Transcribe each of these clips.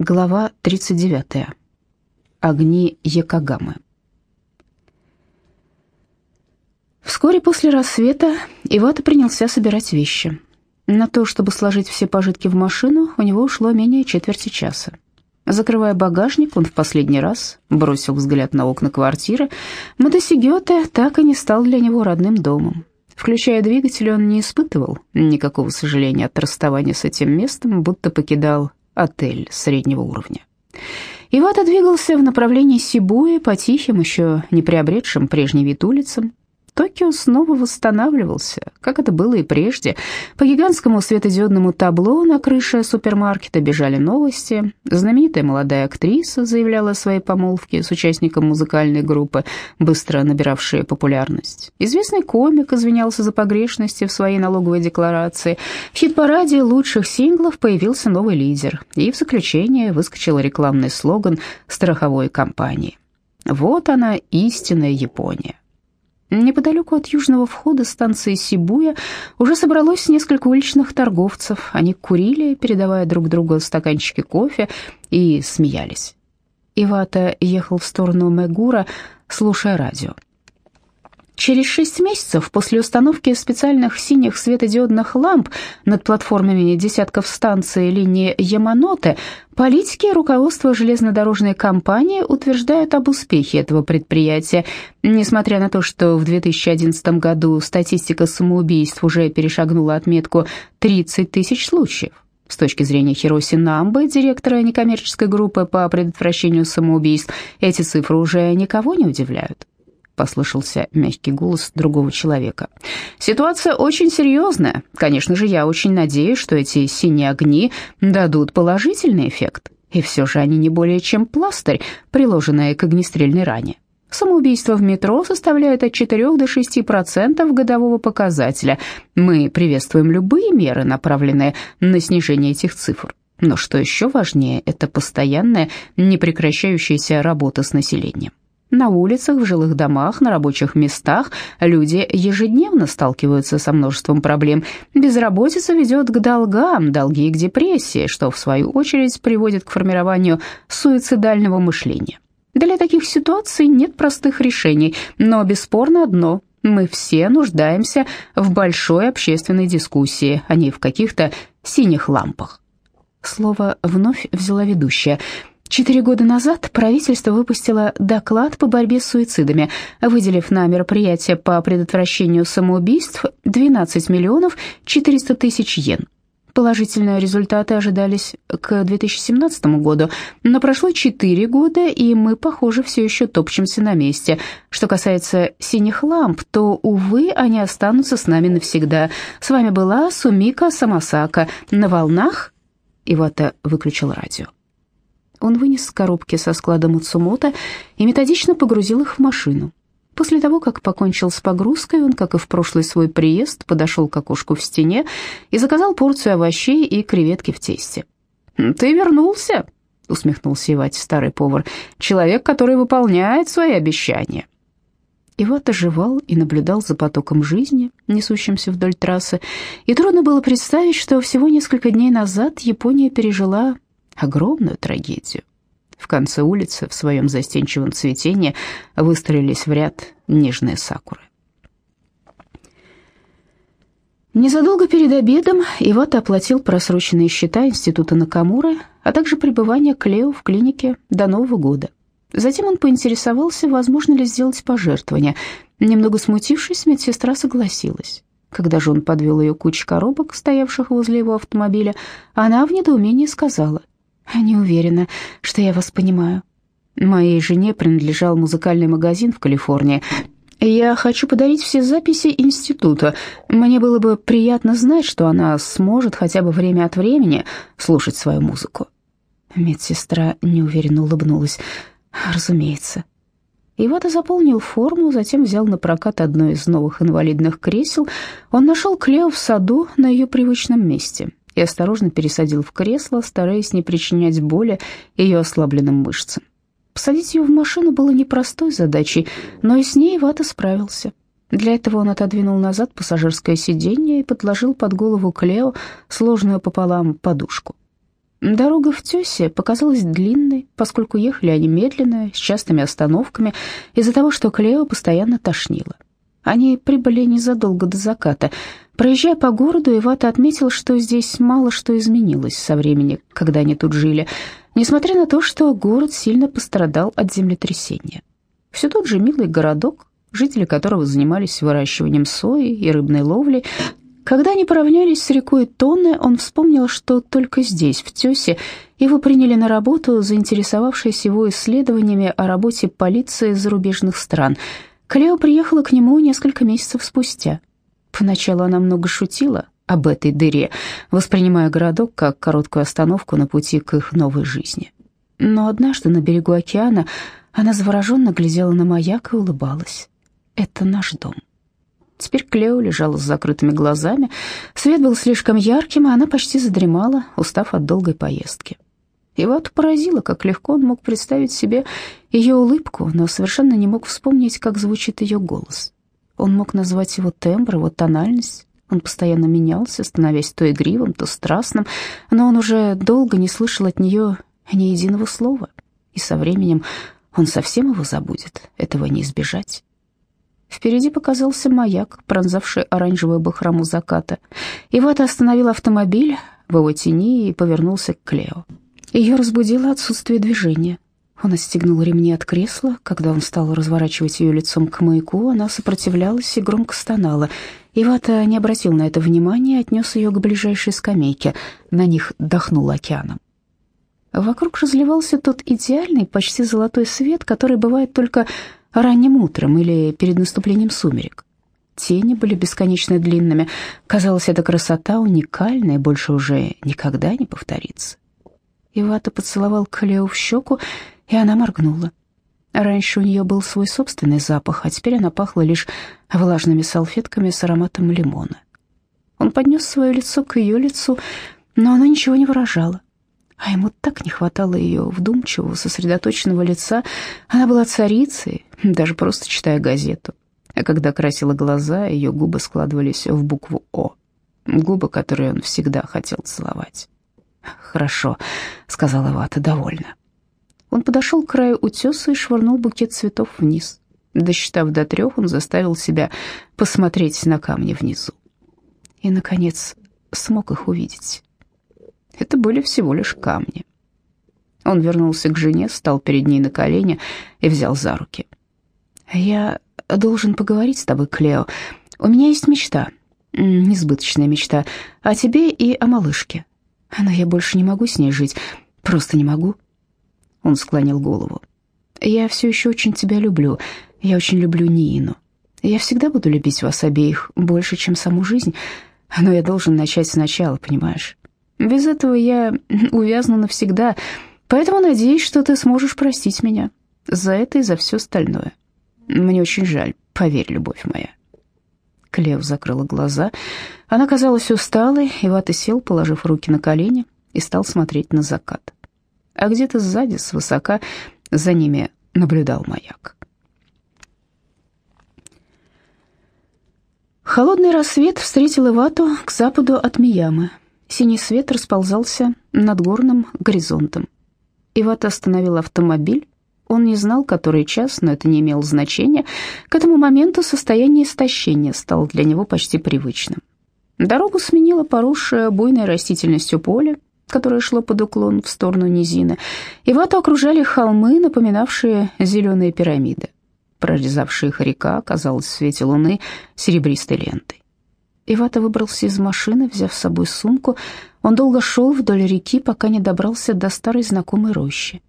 Глава 39. Огни Якогамы. Вскоре после рассвета Ивата принялся собирать вещи. На то, чтобы сложить все пожитки в машину, у него ушло менее четверти часа. Закрывая багажник, он в последний раз бросил взгляд на окна квартиры. Мотосигёте так и не стал для него родным домом. Включая двигатель, он не испытывал никакого сожаления от расставания с этим местом, будто покидал отель среднего уровня. Ивата двигался в направлении Сибуи по тихим, еще не приобретшим прежний вид улицам. Токио снова восстанавливался, как это было и прежде. По гигантскому светодиодному табло на крыше супермаркета бежали новости. Знаменитая молодая актриса заявляла о своей помолвке с участником музыкальной группы, быстро набиравшей популярность. Известный комик извинялся за погрешности в своей налоговой декларации. В хит-параде лучших синглов появился новый лидер, и в заключение выскочил рекламный слоган страховой компании. Вот она, истинная Япония. Неподалеку от южного входа станции Сибуя уже собралось несколько уличных торговцев. Они курили, передавая друг другу стаканчики кофе, и смеялись. Ивата ехал в сторону Мегура, слушая радио. Через шесть месяцев после установки специальных синих светодиодных ламп над платформами десятков станций линии Яманоте политики и руководство железнодорожной компании утверждают об успехе этого предприятия. Несмотря на то, что в 2011 году статистика самоубийств уже перешагнула отметку 30 тысяч случаев. С точки зрения Хироси Намбы, директора некоммерческой группы по предотвращению самоубийств, эти цифры уже никого не удивляют послышался мягкий голос другого человека. Ситуация очень серьезная. Конечно же, я очень надеюсь, что эти синие огни дадут положительный эффект. И все же они не более чем пластырь, приложенный к огнестрельной ране. Самоубийство в метро составляет от 4 до 6% годового показателя. Мы приветствуем любые меры, направленные на снижение этих цифр. Но что еще важнее, это постоянная, непрекращающаяся работа с населением. На улицах, в жилых домах, на рабочих местах люди ежедневно сталкиваются со множеством проблем. Безработица ведет к долгам, долги к депрессии, что в свою очередь приводит к формированию суицидального мышления. Для таких ситуаций нет простых решений, но бесспорно одно – мы все нуждаемся в большой общественной дискуссии, а не в каких-то синих лампах. Слово вновь взяла ведущая – Четыре года назад правительство выпустило доклад по борьбе с суицидами, выделив на мероприятие по предотвращению самоубийств 12 миллионов 400 тысяч йен. Положительные результаты ожидались к 2017 году, но прошло 4 года, и мы, похоже, все еще топчемся на месте. Что касается синих ламп, то, увы, они останутся с нами навсегда. С вами была Сумика Самасака. На волнах Ивата выключил радио. Он вынес коробки со склада Муцумото и методично погрузил их в машину. После того, как покончил с погрузкой, он, как и в прошлый свой приезд, подошел к окошку в стене и заказал порцию овощей и креветки в тесте. «Ты вернулся?» — усмехнулся Ивать, старый повар. «Человек, который выполняет свои обещания». Иват оживал и наблюдал за потоком жизни, несущимся вдоль трассы, и трудно было представить, что всего несколько дней назад Япония пережила огромную трагедию. В конце улицы, в своем застенчивом цветении, выстроились в ряд нежные сакуры. Незадолго перед обедом Ивата оплатил просроченные счета института Накамуры, а также пребывание Клео в клинике до Нового года. Затем он поинтересовался, возможно ли сделать пожертвование. Немного смутившись, медсестра согласилась. Когда же он подвел ее к куче коробок, стоявших возле его автомобиля, она в недоумении сказала — не уверена, что я вас понимаю. Моей жене принадлежал музыкальный магазин в Калифорнии. Я хочу подарить все записи института. Мне было бы приятно знать, что она сможет хотя бы время от времени слушать свою музыку. Медсестра неуверенно улыбнулась. Разумеется. Ивата заполнил форму, затем взял на прокат одно из новых инвалидных кресел. Он нашел Клео в саду на ее привычном месте и осторожно пересадил в кресло, стараясь не причинять боли ее ослабленным мышцам. Посадить ее в машину было непростой задачей, но и с ней Вата справился. Для этого он отодвинул назад пассажирское сиденье и подложил под голову Клео сложную пополам подушку. Дорога в Тёсе показалась длинной, поскольку ехали они медленно, с частыми остановками, из-за того, что Клео постоянно тошнило. Они прибыли незадолго до заката. Проезжая по городу, Ивата отметил, что здесь мало что изменилось со времени, когда они тут жили, несмотря на то, что город сильно пострадал от землетрясения. Все тот же милый городок, жители которого занимались выращиванием сои и рыбной ловлей, когда они поравнялись с рекой Тонны, он вспомнил, что только здесь, в Тёсе, его приняли на работу, заинтересовавшись его исследованиями о работе полиции зарубежных стран. Клео приехала к нему несколько месяцев спустя. Поначалу она много шутила об этой дыре, воспринимая городок как короткую остановку на пути к их новой жизни. Но однажды на берегу океана она завороженно глядела на маяк и улыбалась. «Это наш дом». Теперь Клео лежала с закрытыми глазами. Свет был слишком ярким, и она почти задремала, устав от долгой поездки. Ивату поразило, как легко он мог представить себе ее улыбку, но совершенно не мог вспомнить, как звучит ее голос. Он мог назвать его тембр, его тональность. Он постоянно менялся, становясь то игривым, то страстным, но он уже долго не слышал от нее ни единого слова, и со временем он совсем его забудет, этого не избежать. Впереди показался маяк, пронзавший оранжевую бахрому заката. Ивата остановил автомобиль в его тени и повернулся к Клео. Ее разбудило отсутствие движения. Он отстегнул ремни от кресла. Когда он стал разворачивать ее лицом к маяку, она сопротивлялась и громко стонала. Ивата не обратил на это внимания и отнес ее к ближайшей скамейке. На них дохнул океаном. Вокруг разливался тот идеальный, почти золотой свет, который бывает только ранним утром или перед наступлением сумерек. Тени были бесконечно длинными. Казалось, эта красота уникальная, больше уже никогда не повторится. Ивата поцеловал Клео в щеку, и она моргнула. Раньше у нее был свой собственный запах, а теперь она пахла лишь влажными салфетками с ароматом лимона. Он поднес свое лицо к ее лицу, но оно ничего не выражало. А ему так не хватало ее вдумчивого, сосредоточенного лица. Она была царицей, даже просто читая газету. А когда красила глаза, ее губы складывались в букву «О». Губы, которые он всегда хотел целовать. «Хорошо», — сказала Вата, — «довольно». Он подошел к краю утеса и швырнул букет цветов вниз. Досчитав до трех, он заставил себя посмотреть на камни внизу. И, наконец, смог их увидеть. Это были всего лишь камни. Он вернулся к жене, стал перед ней на колени и взял за руки. «Я должен поговорить с тобой, Клео. У меня есть мечта, несбыточная мечта, о тебе и о малышке. Но я больше не могу с ней жить, просто не могу». Он склонил голову. «Я все еще очень тебя люблю. Я очень люблю Нину. Я всегда буду любить вас обеих больше, чем саму жизнь. Но я должен начать сначала, понимаешь? Без этого я увязну навсегда, поэтому надеюсь, что ты сможешь простить меня за это и за все остальное. Мне очень жаль, поверь, любовь моя». Клео закрыла глаза. Она казалась усталой, и Вата сел, положив руки на колени, и стал смотреть на закат. А где-то сзади, свысока, за ними наблюдал маяк. Холодный рассвет встретил Ивату к западу от Миямы. Синий свет расползался над горным горизонтом. Ивата остановил автомобиль. Он не знал, который час, но это не имело значения. К этому моменту состояние истощения стало для него почти привычным. Дорогу сменило поросшее буйной растительностью поле, которое шло под уклон в сторону низины. Ивату окружали холмы, напоминавшие зеленые пирамиды. Прорезавшая их река казалась в свете луны серебристой лентой. Ивата выбрался из машины, взяв с собой сумку. Он долго шел вдоль реки, пока не добрался до старой знакомой рощи.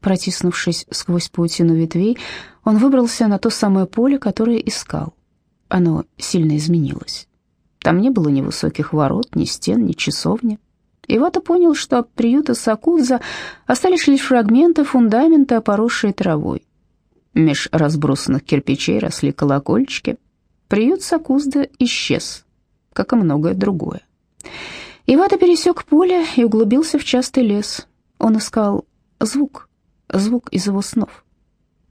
Протиснувшись сквозь паутину ветвей, он выбрался на то самое поле, которое искал. Оно сильно изменилось. Там не было ни высоких ворот, ни стен, ни часовни. Ивата понял, что от приюта Сакудза остались лишь фрагменты фундамента, поросшие травой. Меж разбросанных кирпичей росли колокольчики. Приют Сакузда исчез, как и многое другое. Ивата пересек поле и углубился в частый лес. Он искал звук, звук из его снов.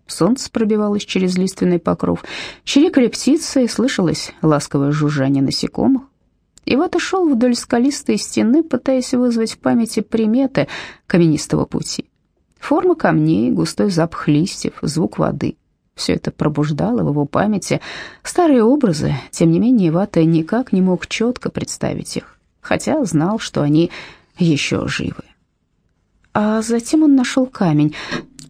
Солнце пробивалось через лиственный покров, чирикали птицы, и слышалось ласковое жужжание насекомых. И вот и шел вдоль скалистой стены, пытаясь вызвать в памяти приметы каменистого пути. Форма камней, густой запах листьев, звук воды. Все это пробуждало в его памяти старые образы, тем не менее Вата никак не мог четко представить их, хотя знал, что они еще живы. А затем он нашел камень.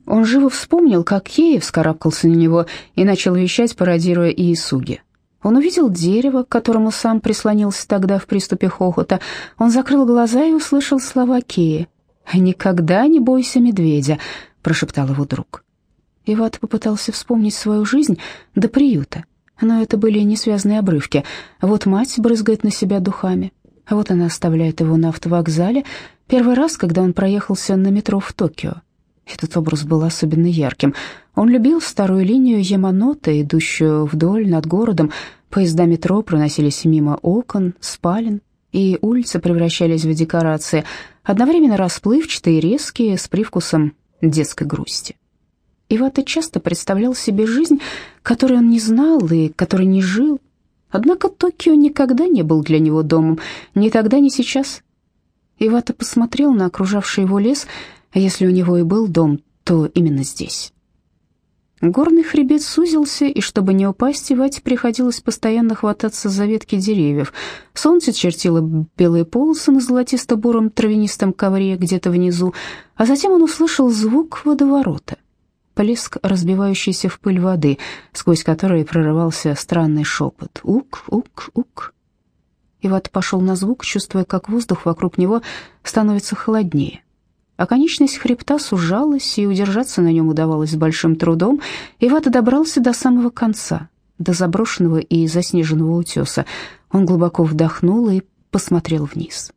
Он живо вспомнил, как Кеев вскарабкался на него и начал вещать, пародируя Иисуги. Он увидел дерево, к которому сам прислонился тогда в приступе хохота. Он закрыл глаза и услышал слова Кеи. «Никогда не бойся медведя», — прошептал его друг. Иват попытался вспомнить свою жизнь до приюта, но это были несвязные обрывки. Вот мать брызгает на себя духами, вот она оставляет его на автовокзале, первый раз, когда он проехался на метро в Токио. Этот образ был особенно ярким. Он любил старую линию Яманоте, идущую вдоль над городом. Поезда метро проносились мимо окон, спален, и улицы превращались в декорации, одновременно расплывчатые и резкие, с привкусом детской грусти. Ивата часто представлял себе жизнь, которой он не знал и которой не жил. Однако Токио никогда не был для него домом, ни тогда, ни сейчас. Ивата посмотрел на окружавший его лес, если у него и был дом, то именно здесь. Горный хребет сузился, и чтобы не упасть, Ивате приходилось постоянно хвататься за ветки деревьев. Солнце чертило белые полосы на золотисто-буром травянистом ковре где-то внизу, а затем он услышал звук водоворота. Плеск разбивающейся в пыль воды, сквозь который прорывался странный шепот. «Ук, ук, ук». Иват пошел на звук, чувствуя, как воздух вокруг него становится холоднее. Оконечность хребта сужалась, и удержаться на нем удавалось с большим трудом. Ивата добрался до самого конца, до заброшенного и заснеженного утеса. Он глубоко вдохнул и посмотрел вниз.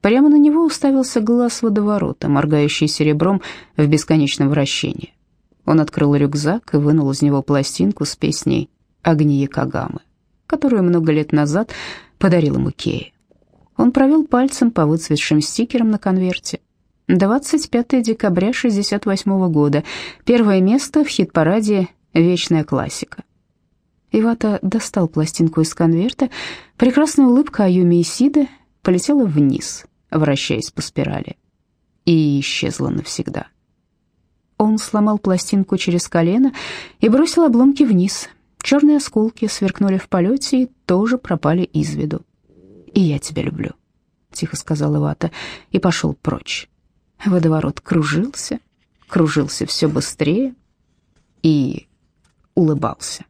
Прямо на него уставился глаз водоворота, моргающий серебром в бесконечном вращении. Он открыл рюкзак и вынул из него пластинку с песней «Огни Якогамы», которую много лет назад подарил ему Кея. Он провел пальцем по выцветшим стикерам на конверте. 25 декабря 68 года. Первое место в хит-параде «Вечная классика». Ивата достал пластинку из конверта. Прекрасная улыбка Аюми Исиды полетела вниз, вращаясь по спирали, и исчезла навсегда. Он сломал пластинку через колено и бросил обломки вниз. Черные осколки сверкнули в полете и тоже пропали из виду. «И я тебя люблю», — тихо сказал Ивата и пошел прочь. Водоворот кружился, кружился все быстрее и улыбался.